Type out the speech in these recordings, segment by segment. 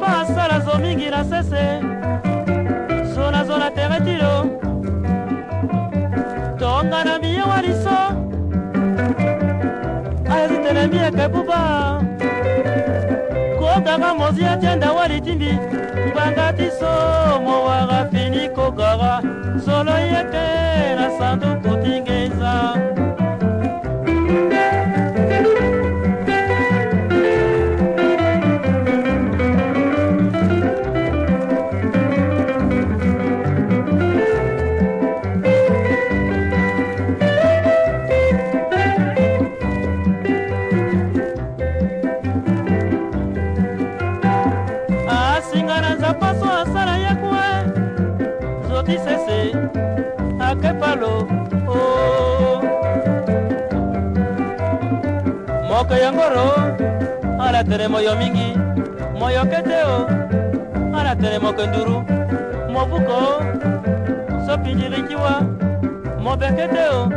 passer la zomingi na sese ayezitelemi ekebuba kokaka mozi atienda wa fini solo zoti sese akepalo o moko yongoro alatere moyo mingi moyo kete o alatere moko nduru mobuko so pinjilikiwa mobekete o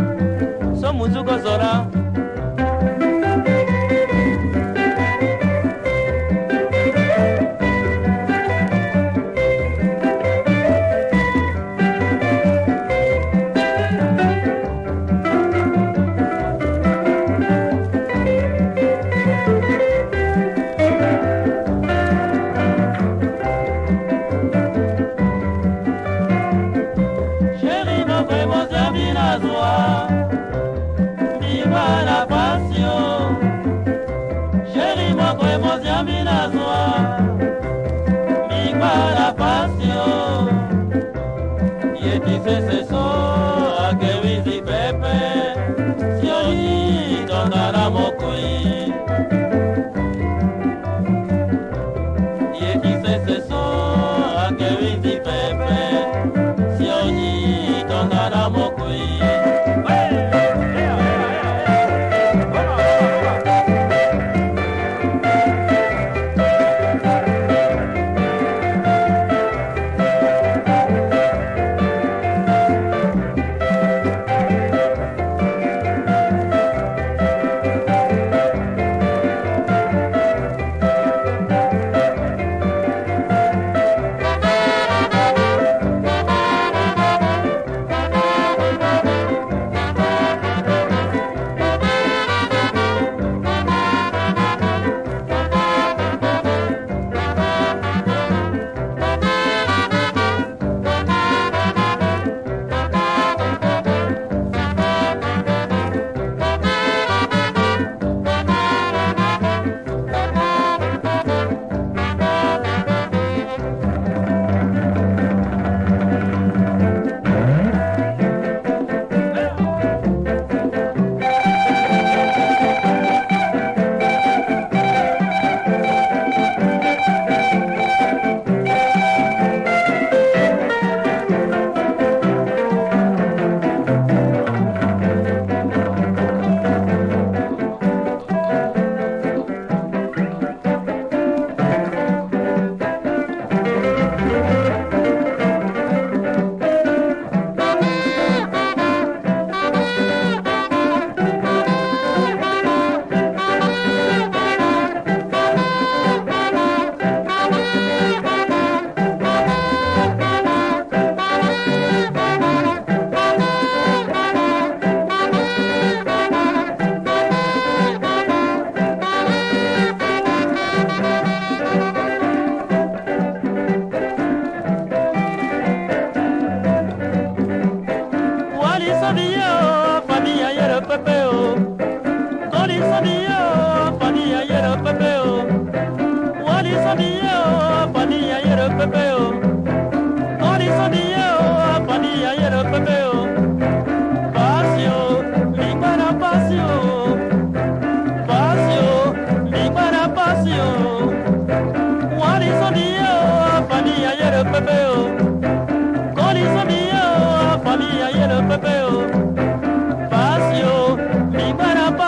so munzuko zola la joie, viva la passion. Chérie, moi, vraiment, j'aime la joie, viva la passion. Y est-il ce soir? Pepe.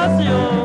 negócio.